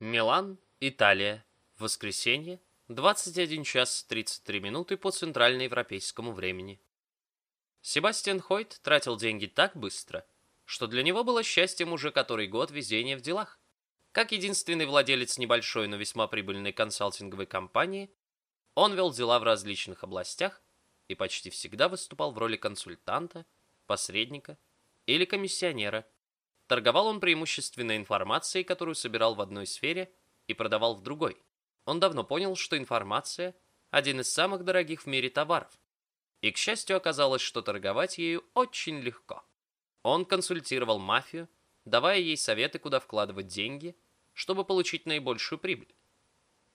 Милан, Италия. Воскресенье, 21 час 33 минуты по центральноевропейскому времени. Себастьян Хойт тратил деньги так быстро, что для него было счастьем уже который год везения в делах. Как единственный владелец небольшой, но весьма прибыльной консалтинговой компании, он вел дела в различных областях и почти всегда выступал в роли консультанта, посредника или комиссионера – Торговал он преимущественно информацией, которую собирал в одной сфере и продавал в другой. Он давно понял, что информация – один из самых дорогих в мире товаров. И, к счастью, оказалось, что торговать ею очень легко. Он консультировал мафию, давая ей советы, куда вкладывать деньги, чтобы получить наибольшую прибыль.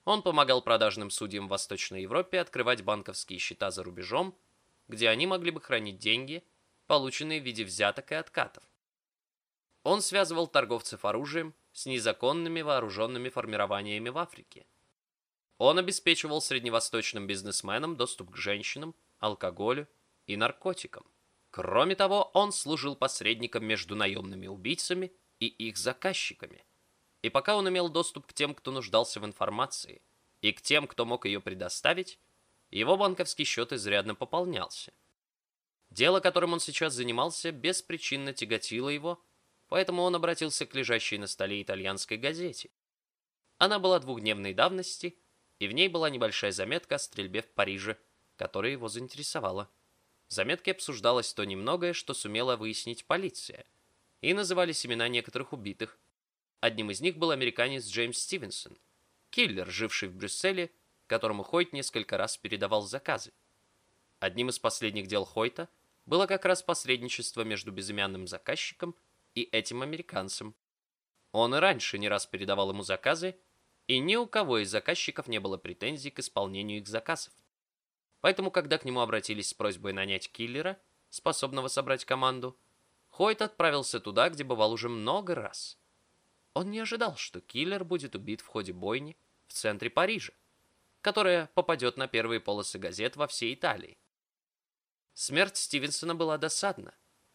Он помогал продажным судьям в Восточной Европе открывать банковские счета за рубежом, где они могли бы хранить деньги, полученные в виде взяток и откатов. Он связывал торговцев оружием с незаконными вооруженными формированиями в Африке. Он обеспечивал средневосточным бизнесменам доступ к женщинам, алкоголю и наркотикам. Кроме того, он служил посредником между наемными убийцами и их заказчиками. И пока он имел доступ к тем, кто нуждался в информации, и к тем, кто мог ее предоставить, его банковский счет изрядно пополнялся. Дело, которым он сейчас занимался, беспричинно тяготило его, поэтому он обратился к лежащей на столе итальянской газете. Она была двухдневной давности, и в ней была небольшая заметка о стрельбе в Париже, которая его заинтересовала. В заметке обсуждалось то немногое, что сумела выяснить полиция, и назывались имена некоторых убитых. Одним из них был американец Джеймс Стивенсон, киллер, живший в Брюсселе, которому Хойт несколько раз передавал заказы. Одним из последних дел Хойта было как раз посредничество между безымянным заказчиком и этим американцам. Он и раньше не раз передавал ему заказы, и ни у кого из заказчиков не было претензий к исполнению их заказов. Поэтому, когда к нему обратились с просьбой нанять киллера, способного собрать команду, Хойт отправился туда, где бывал уже много раз. Он не ожидал, что киллер будет убит в ходе бойни в центре Парижа, которая попадет на первые полосы газет во всей Италии. Смерть Стивенсона была досадна,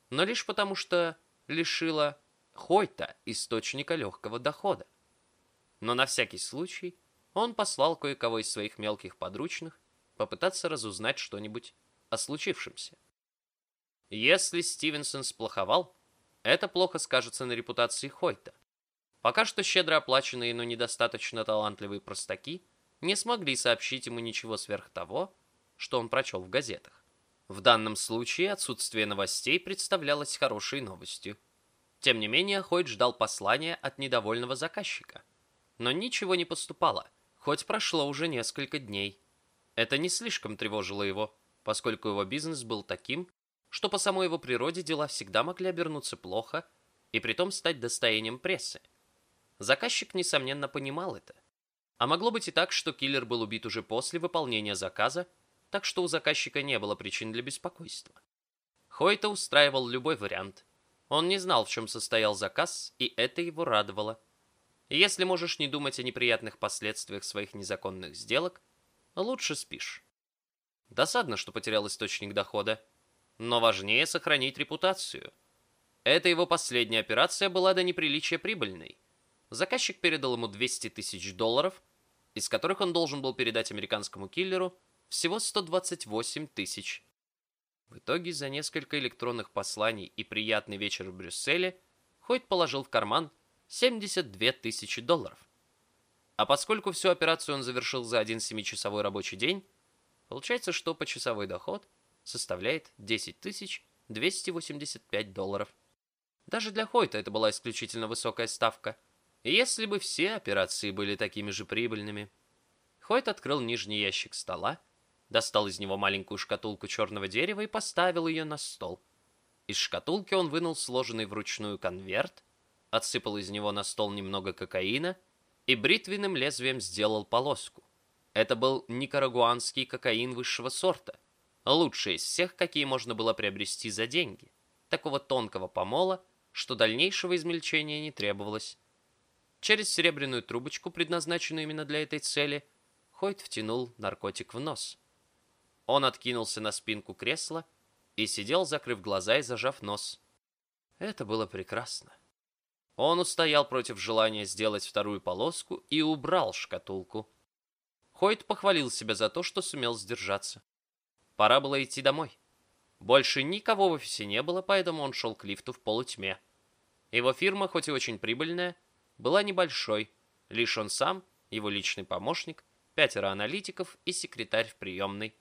но лишь потому, что лишила Хойта источника легкого дохода. Но на всякий случай он послал кое-кого из своих мелких подручных попытаться разузнать что-нибудь о случившемся. Если Стивенсон сплоховал, это плохо скажется на репутации Хойта. Пока что щедро оплаченные, но недостаточно талантливые простаки не смогли сообщить ему ничего сверх того, что он прочел в газетах. В данном случае отсутствие новостей представлялось хорошей новостью. Тем не менее, Хойт ждал послания от недовольного заказчика. Но ничего не поступало, хоть прошло уже несколько дней. Это не слишком тревожило его, поскольку его бизнес был таким, что по самой его природе дела всегда могли обернуться плохо и притом стать достоянием прессы. Заказчик, несомненно, понимал это. А могло быть и так, что киллер был убит уже после выполнения заказа, так что у заказчика не было причин для беспокойства. Хойта устраивал любой вариант. Он не знал, в чем состоял заказ, и это его радовало. Если можешь не думать о неприятных последствиях своих незаконных сделок, лучше спишь. Досадно, что потерял источник дохода, но важнее сохранить репутацию. Эта его последняя операция была до неприличия прибыльной. Заказчик передал ему 200 тысяч долларов, из которых он должен был передать американскому киллеру всего 128 тысяч. В итоге за несколько электронных посланий и приятный вечер в Брюсселе Хойт положил в карман 72 тысячи долларов. А поскольку всю операцию он завершил за один семичасовой рабочий день, получается, что почасовой доход составляет 10 тысяч 285 долларов. Даже для Хойта это была исключительно высокая ставка. если бы все операции были такими же прибыльными. Хойт открыл нижний ящик стола достал из него маленькую шкатулку черного дерева и поставил ее на стол. Из шкатулки он вынул сложенный вручную конверт, отсыпал из него на стол немного кокаина и бритвенным лезвием сделал полоску. Это был никарагуанский кокаин высшего сорта, лучший из всех, какие можно было приобрести за деньги, такого тонкого помола, что дальнейшего измельчения не требовалось. Через серебряную трубочку, предназначенную именно для этой цели, Хойт втянул наркотик в нос. Он откинулся на спинку кресла и сидел, закрыв глаза и зажав нос. Это было прекрасно. Он устоял против желания сделать вторую полоску и убрал шкатулку. Хойт похвалил себя за то, что сумел сдержаться. Пора было идти домой. Больше никого в офисе не было, поэтому он шел к лифту в полутьме. Его фирма, хоть и очень прибыльная, была небольшой. Лишь он сам, его личный помощник, пятеро аналитиков и секретарь в приемной.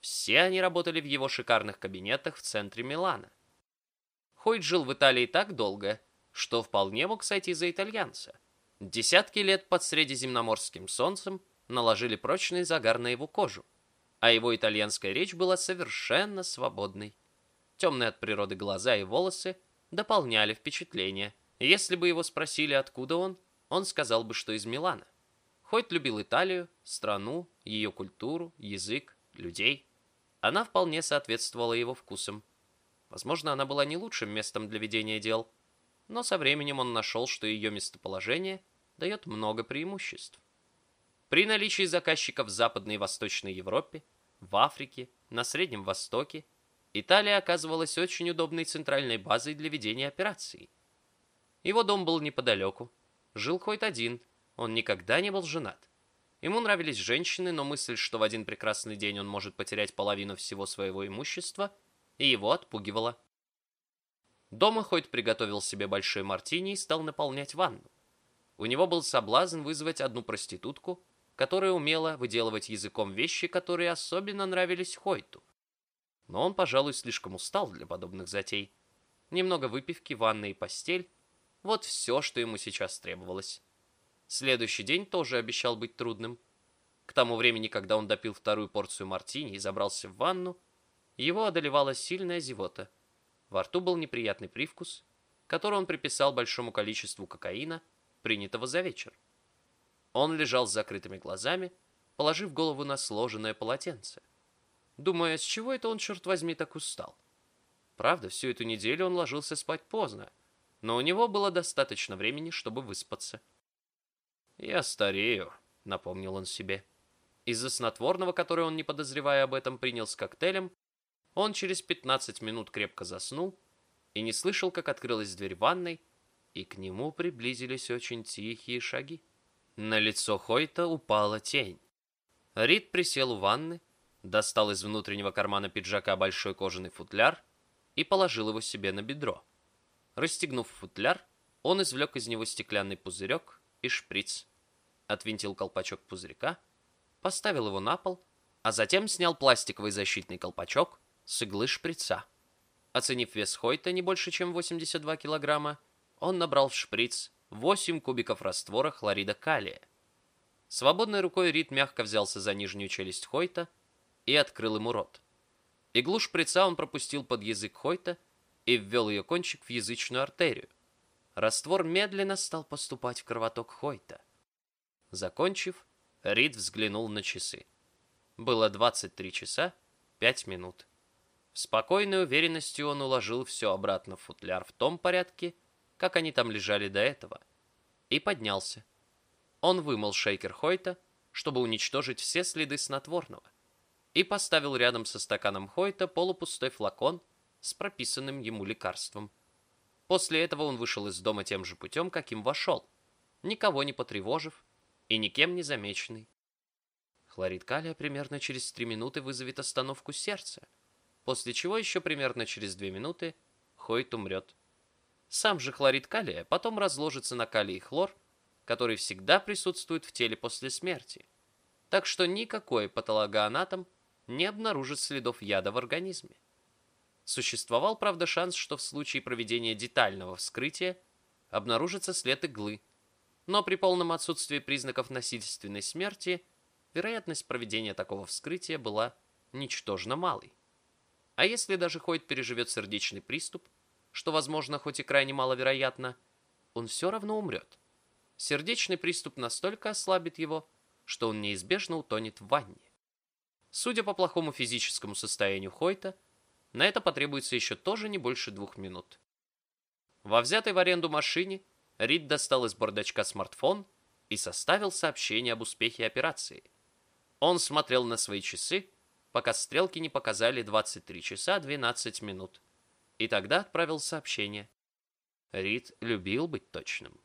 Все они работали в его шикарных кабинетах в центре Милана. Хойт жил в Италии так долго, что вполне мог сойти за итальянца. Десятки лет под средиземноморским солнцем наложили прочный загар на его кожу, а его итальянская речь была совершенно свободной. Темные от природы глаза и волосы дополняли впечатление. Если бы его спросили, откуда он, он сказал бы, что из Милана. Хоть любил Италию, страну, ее культуру, язык, людей. Она вполне соответствовала его вкусам. Возможно, она была не лучшим местом для ведения дел – но со временем он нашел, что ее местоположение дает много преимуществ. При наличии заказчиков в Западной и Восточной Европе, в Африке, на Среднем Востоке, Италия оказывалась очень удобной центральной базой для ведения операций. Его дом был неподалеку. Жил хоть один, он никогда не был женат. Ему нравились женщины, но мысль, что в один прекрасный день он может потерять половину всего своего имущества, и его отпугивала. Дома Хойт приготовил себе большой мартини и стал наполнять ванну. У него был соблазн вызвать одну проститутку, которая умела выделывать языком вещи, которые особенно нравились Хойту. Но он, пожалуй, слишком устал для подобных затей. Немного выпивки, ванны и постель — вот все, что ему сейчас требовалось. Следующий день тоже обещал быть трудным. К тому времени, когда он допил вторую порцию мартини и забрался в ванну, его одолевала сильная зевота — во рту был неприятный привкус, который он приписал большому количеству кокаина, принятого за вечер. Он лежал с закрытыми глазами, положив голову на сложенное полотенце. Думая, с чего это он, черт возьми, так устал? Правда, всю эту неделю он ложился спать поздно, но у него было достаточно времени, чтобы выспаться. «Я старею», — напомнил он себе. Из-за снотворного, которое он, не подозревая об этом, принял с коктейлем, он через 15 минут крепко заснул и не слышал, как открылась дверь ванной, и к нему приблизились очень тихие шаги. На лицо Хойта упала тень. Рид присел у ванны, достал из внутреннего кармана пиджака большой кожаный футляр и положил его себе на бедро. Расстегнув футляр, он извлек из него стеклянный пузырек и шприц, отвинтил колпачок пузырька, поставил его на пол, а затем снял пластиковый защитный колпачок с иглы шприца. Оценив вес Хойта не больше, чем 82 килограмма, он набрал в шприц 8 кубиков раствора хлорида калия. Свободной рукой Рид мягко взялся за нижнюю челюсть Хойта и открыл ему рот. Иглу шприца он пропустил под язык Хойта и ввел ее кончик в язычную артерию. Раствор медленно стал поступать в кровоток Хойта. Закончив, Рид взглянул на часы. Было 23 часа 5 минут. С спокойной уверенностью он уложил все обратно в футляр в том порядке, как они там лежали до этого, и поднялся. Он вымыл шейкер Хойта, чтобы уничтожить все следы снотворного, и поставил рядом со стаканом Хойта полупустой флакон с прописанным ему лекарством. После этого он вышел из дома тем же путем, каким вошел, никого не потревожив и никем не замеченный. Хлорид калия примерно через три минуты вызовет остановку сердца после чего еще примерно через 2 минуты Хойт умрет. Сам же хлорид калия потом разложится на калий и хлор, который всегда присутствует в теле после смерти. Так что никакой патологоанатом не обнаружит следов яда в организме. Существовал, правда, шанс, что в случае проведения детального вскрытия обнаружится след иглы, но при полном отсутствии признаков насильственной смерти вероятность проведения такого вскрытия была ничтожно малой. А если даже Хойт переживет сердечный приступ, что, возможно, хоть и крайне маловероятно, он все равно умрет. Сердечный приступ настолько ослабит его, что он неизбежно утонет в ванне. Судя по плохому физическому состоянию Хойта, на это потребуется еще тоже не больше двух минут. Во взятой в аренду машине Рид достал из бардачка смартфон и составил сообщение об успехе операции. Он смотрел на свои часы пока стрелки не показали 23 часа 12 минут. И тогда отправил сообщение. Рид любил быть точным.